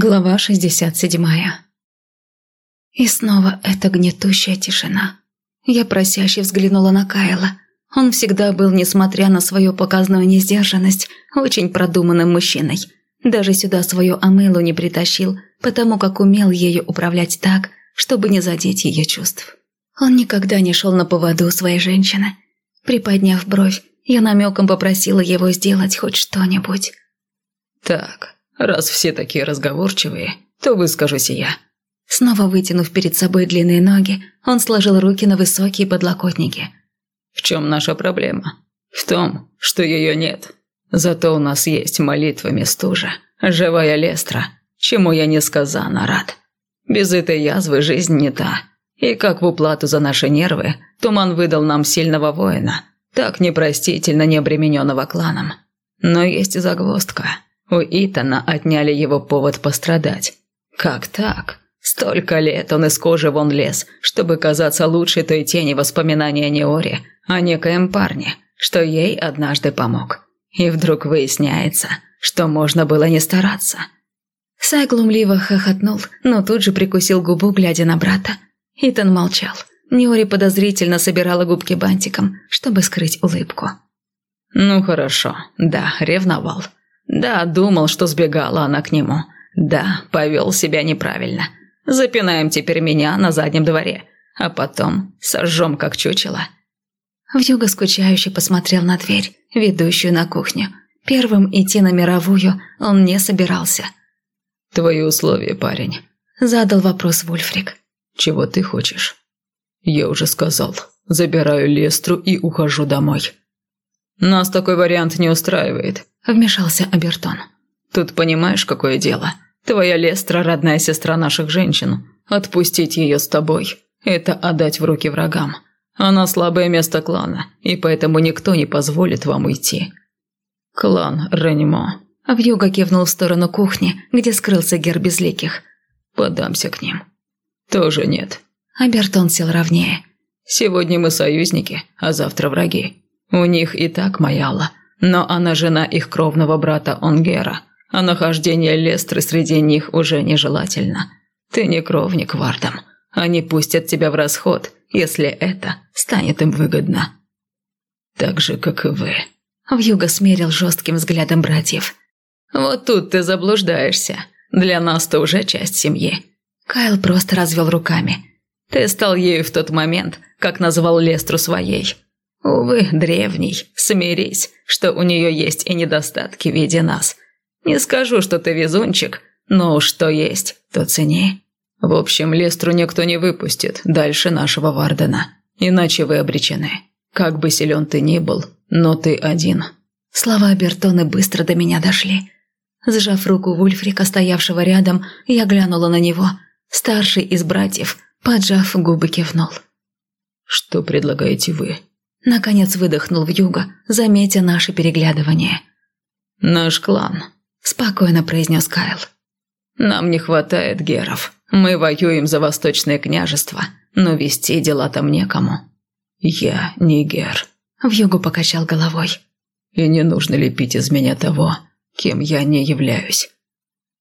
Глава 67 И снова эта гнетущая тишина. Я просяще взглянула на Кайла. Он всегда был, несмотря на свою показную несдержанность, очень продуманным мужчиной. Даже сюда свою Амелу не притащил, потому как умел ею управлять так, чтобы не задеть ее чувств. Он никогда не шел на поводу своей женщины. Приподняв бровь, я намеком попросила его сделать хоть что-нибудь. «Так, раз все такие разговорчивые, то выскажусь и я». Снова вытянув перед собой длинные ноги, он сложил руки на высокие подлокотники. «В чем наша проблема? В том, что ее нет. Зато у нас есть молитвами стужа, живая Лестра, чему я несказанно рад. Без этой язвы жизнь не та. И как в уплату за наши нервы, Туман выдал нам сильного воина, так непростительно не обремененного кланом. Но есть загвоздка. У Итана отняли его повод пострадать. Как так? Столько лет он из кожи вон лез, чтобы казаться лучше той тени воспоминания Неори о некоем парне, что ей однажды помог. И вдруг выясняется, что можно было не стараться. Сай глумливо хохотнул, но тут же прикусил губу, глядя на брата. Итан молчал. Неори подозрительно собирала губки бантиком, чтобы скрыть улыбку. «Ну хорошо, да, ревновал. Да, думал, что сбегала она к нему. Да, повел себя неправильно. Запинаем теперь меня на заднем дворе, а потом сожжем как чучело». Вьюга скучающе посмотрел на дверь, ведущую на кухню. Первым идти на мировую он не собирался. «Твои условия, парень?» Задал вопрос Вульфрик. «Чего ты хочешь?» «Я уже сказал. Забираю Лестру и ухожу домой». «Нас такой вариант не устраивает», – вмешался Абертон. «Тут понимаешь, какое дело? Твоя Лестра – родная сестра наших женщин. Отпустить ее с тобой – это отдать в руки врагам. Она слабое место клана, и поэтому никто не позволит вам уйти». «Клан Ренимо». Вьюга кивнул в сторону кухни, где скрылся гер безликих. «Подамся к ним». «Тоже нет». Абертон сел ровнее. «Сегодня мы союзники, а завтра враги. У них и так Маяла, но она жена их кровного брата Онгера, а нахождение Лестры среди них уже нежелательно. Ты не кровник Вардам. Они пустят тебя в расход, если это станет им выгодно. Так же, как и вы». Вьюга смерил жестким взглядом братьев. «Вот тут ты заблуждаешься. Для нас ты уже часть семьи». Кайл просто развел руками. «Ты стал ею в тот момент, как назвал Лестру своей. Увы, древний, смирись, что у нее есть и недостатки в виде нас. Не скажу, что ты везунчик, но что есть, то цени. В общем, Лестру никто не выпустит дальше нашего Вардена, иначе вы обречены. Как бы силен ты ни был, но ты один». Слова Бертоны быстро до меня дошли. Сжав руку Вульфрика, стоявшего рядом, я глянула на него. Старший из братьев, поджав губы, кивнул. «Что предлагаете вы?» Наконец выдохнул в юго, заметя наше переглядывание. «Наш клан», – спокойно произнес Кайл. «Нам не хватает геров. Мы воюем за Восточное княжество, но вести дела там некому. Я не гер». Вьюгу покачал головой. «И не нужно лепить из меня того, кем я не являюсь.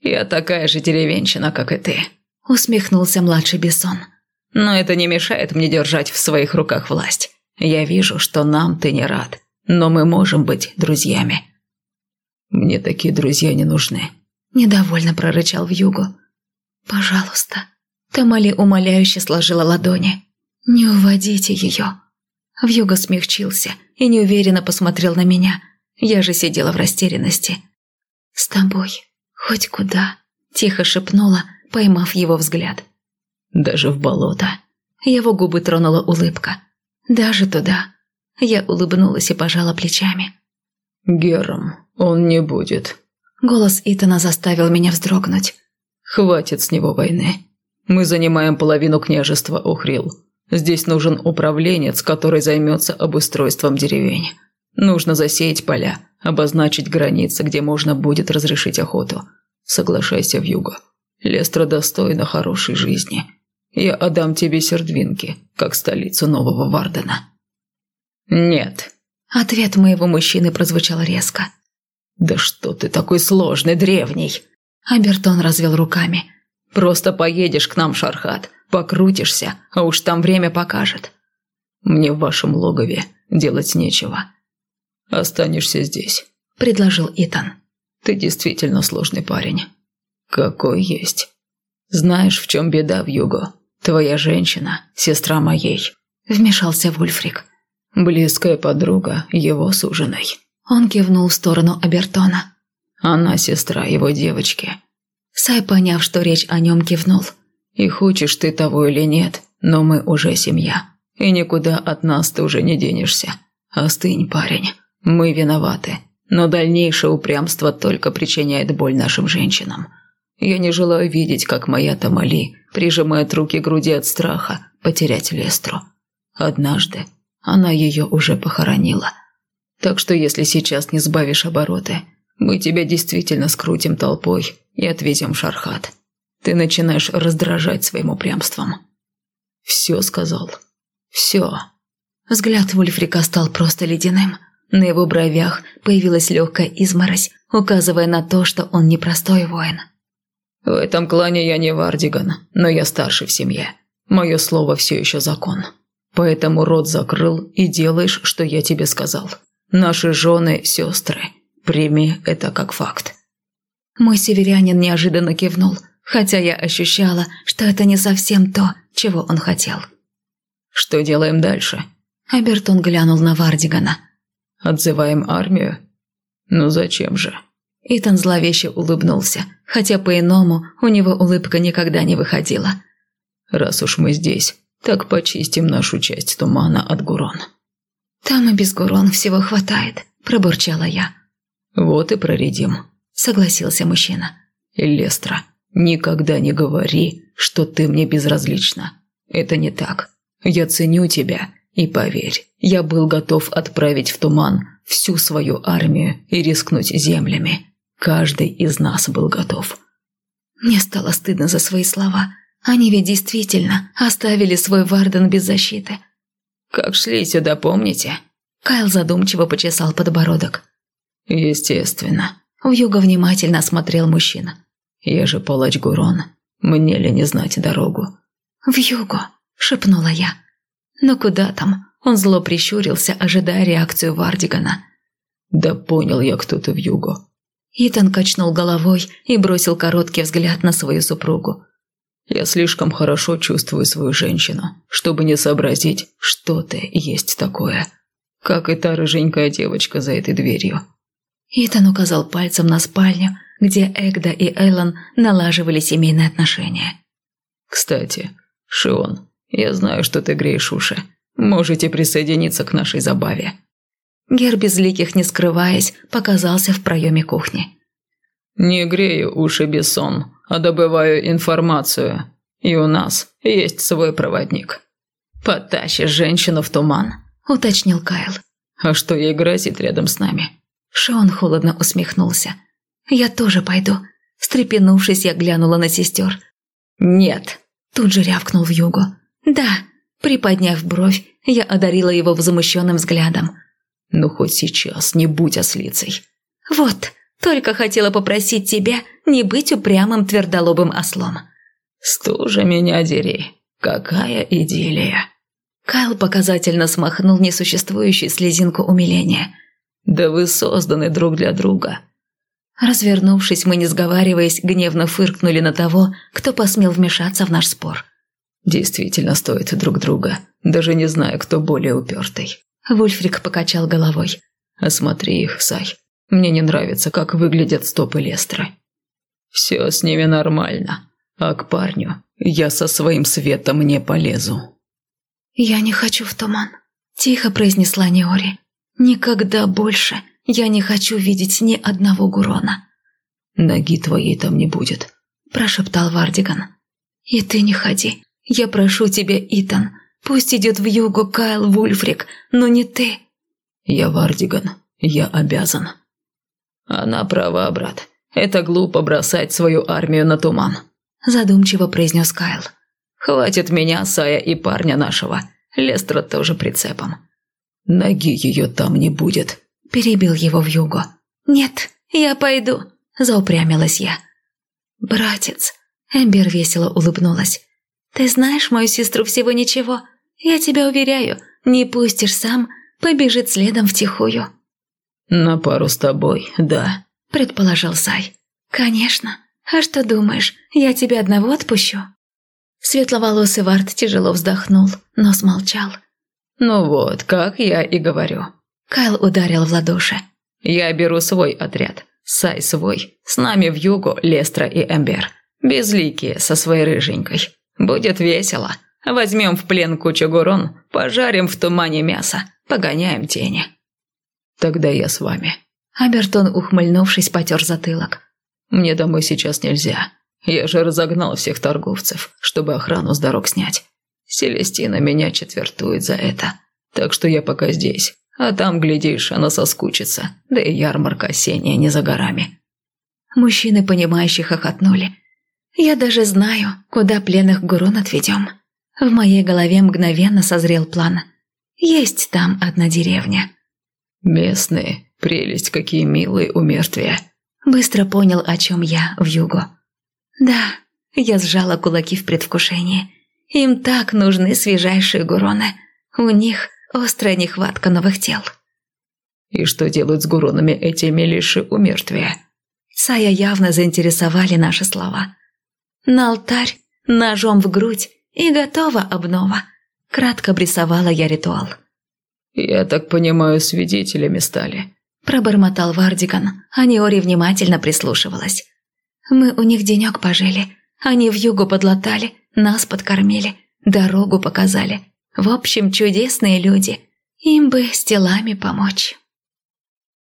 Я такая же деревенщина, как и ты», – усмехнулся младший Бессон. «Но это не мешает мне держать в своих руках власть. Я вижу, что нам ты не рад, но мы можем быть друзьями». «Мне такие друзья не нужны», – недовольно прорычал Вьюгу. «Пожалуйста». Тамали умоляюще сложила ладони. «Не уводите ее». Вьюга смягчился и неуверенно посмотрел на меня. Я же сидела в растерянности. «С тобой. Хоть куда?» – тихо шепнула, поймав его взгляд. «Даже в болото». Его губы тронула улыбка. Даже туда. Я улыбнулась и пожала плечами. «Гером, он не будет». Голос Итана заставил меня вздрогнуть. «Хватит с него войны. Мы занимаем половину княжества Охрил. Здесь нужен управленец, который займется обустройством деревень. Нужно засеять поля, обозначить границы, где можно будет разрешить охоту. Соглашайся в юго. Лестра достойна хорошей жизни. Я отдам тебе сердвинки, как столицу нового Вардена». «Нет». Ответ моего мужчины прозвучал резко. «Да что ты такой сложный, древний?» Абертон развел руками. «Просто поедешь к нам, Шархат, покрутишься, а уж там время покажет. Мне в вашем логове делать нечего. Останешься здесь», – предложил Итан. «Ты действительно сложный парень. Какой есть. Знаешь, в чем беда в Юго? Твоя женщина, сестра моей». Вмешался Вульфрик. Близкая подруга его суженой. Он кивнул в сторону Абертона. Она сестра его девочки. Сай, поняв, что речь о нем, кивнул. И хочешь ты того или нет, но мы уже семья. И никуда от нас ты уже не денешься. Остынь, парень. Мы виноваты. Но дальнейшее упрямство только причиняет боль нашим женщинам. Я не желаю видеть, как моя Тамали прижимает руки к груди от страха потерять Лестру. Однажды она ее уже похоронила. Так что если сейчас не сбавишь обороты, мы тебя действительно скрутим толпой и отвезем в Шархат. Ты начинаешь раздражать своим упрямством. Все сказал. Все. Взгляд Вульфрика стал просто ледяным. На его бровях появилась легкая изморозь, указывая на то, что он непростой воин. «В этом клане я не Вардиган, но я старший в семье. Мое слово все еще закон. Поэтому рот закрыл и делаешь, что я тебе сказал. Наши жены – сестры. Прими это как факт». Мой северянин неожиданно кивнул, хотя я ощущала, что это не совсем то, чего он хотел. «Что делаем дальше?» Абертон глянул на Вардигана. «Отзываем армию?» «Ну зачем же?» Итан зловеще улыбнулся, хотя по-иному у него улыбка никогда не выходила. «Раз уж мы здесь, так почистим нашу часть тумана от Гурон». «Там и без Гурон всего хватает», – пробурчала я. «Вот и проредим», – согласился мужчина. «Лестра, никогда не говори, что ты мне безразлична. Это не так. Я ценю тебя, и поверь, я был готов отправить в туман всю свою армию и рискнуть землями. Каждый из нас был готов». Мне стало стыдно за свои слова. Они ведь действительно оставили свой Варден без защиты. «Как шли сюда, помните?» Кайл задумчиво почесал подбородок. «Естественно». Вьюга внимательно осмотрел мужчина. «Я же палач Гурон. Мне ли не знать дорогу?» «Вьюгу», — шепнула я. «Но куда там?» Он зло прищурился, ожидая реакцию Вардигана. «Да понял я, кто ты в Юго». Итан качнул головой и бросил короткий взгляд на свою супругу. «Я слишком хорошо чувствую свою женщину, чтобы не сообразить, что ты есть такое, как и та рыженькая девочка за этой дверью». Итан указал пальцем на спальню, где Эгда и Эллен налаживали семейные отношения. «Кстати, Шион, я знаю, что ты греешь уши. Можете присоединиться к нашей забаве». Гер безликих, не скрываясь, показался в проеме кухни. «Не грею уши Бессон, а добываю информацию. И у нас есть свой проводник». «Потащишь женщину в туман?» – уточнил Кайл. «А что ей грозит рядом с нами?» Шон холодно усмехнулся. «Я тоже пойду». Стрепенувшись, я глянула на сестер. «Нет», – тут же рявкнул в югу. «Да», – приподняв бровь, я одарила его возмущенным взглядом. «Ну, хоть сейчас не будь ослицей». «Вот, только хотела попросить тебя не быть упрямым твердолобым ослом». «Стужа меня дери, какая идиллия!» Кайл показательно смахнул несуществующую слезинку умиления. «Да вы созданы друг для друга». Развернувшись, мы, не сговариваясь, гневно фыркнули на того, кто посмел вмешаться в наш спор. «Действительно стоит друг друга, даже не зная, кто более упертый». Вульфрик покачал головой. «Осмотри их, Сай. Мне не нравится, как выглядят стопы Лестры. Все с ними нормально, а к парню я со своим светом не полезу». «Я не хочу в туман», – тихо произнесла Неори. «Никогда больше я не хочу видеть ни одного Гурона». «Ноги твоей там не будет», – прошептал Вардиган. «И ты не ходи. Я прошу тебя, Итан. Пусть идет в югу Кайл Вульфрик, но не ты». «Я Вардиган. Я обязан». «Она права, брат. Это глупо бросать свою армию на туман», – задумчиво произнес Кайл. «Хватит меня, Сая и парня нашего. Лестра тоже прицепом». «Ноги ее там не будет», – перебил его в юго. «Нет, я пойду», – заупрямилась я. «Братец», — Эмбер весело улыбнулась. «Ты знаешь мою сестру всего ничего. Я тебя уверяю, не пустишь сам, побежит следом втихую». «На пару с тобой, да», — предположил Сай. «Конечно. А что думаешь, я тебя одного отпущу?» Светловолосый Вард тяжело вздохнул, но смолчал. «Ну вот, как я и говорю». Кайл ударил в ладоши. «Я беру свой отряд. Сай свой. С нами в югу Лестра и Эмбер. Безликие со своей рыженькой. Будет весело. Возьмем в плен кучу гурон, пожарим в тумане мясо, погоняем тени». «Тогда я с вами». Абертон, ухмыльнувшись, потер затылок. «Мне домой сейчас нельзя. Я же разогнал всех торговцев, чтобы охрану с дорог снять. Селестина меня четвертует за это. Так что я пока здесь. А там, глядишь, она соскучится. Да и ярмарка осенняя не за горами». Мужчины, понимающие, хохотнули. «Я даже знаю, куда пленных гурон отведем». В моей голове мгновенно созрел план. Есть там одна деревня. «Местные, прелесть, какие милые умертвия!» Быстро понял, о чем я в югу. «Да», – я сжала кулаки в предвкушении. «Им так нужны свежайшие гуроны. У них острая нехватка новых тел». «И что делают с гуронами эти милейшие умертвия?» Сая явно заинтересовали наши слова. «На алтарь, ножом в грудь и готова обнова», – кратко обрисовала я ритуал. «Я так понимаю, свидетелями стали», – пробормотал Вардиган, а Неори внимательно прислушивалась. Мы у них денек пожили. Они в югу подлатали, нас подкормили, дорогу показали. В общем, чудесные люди. Им бы с телами помочь.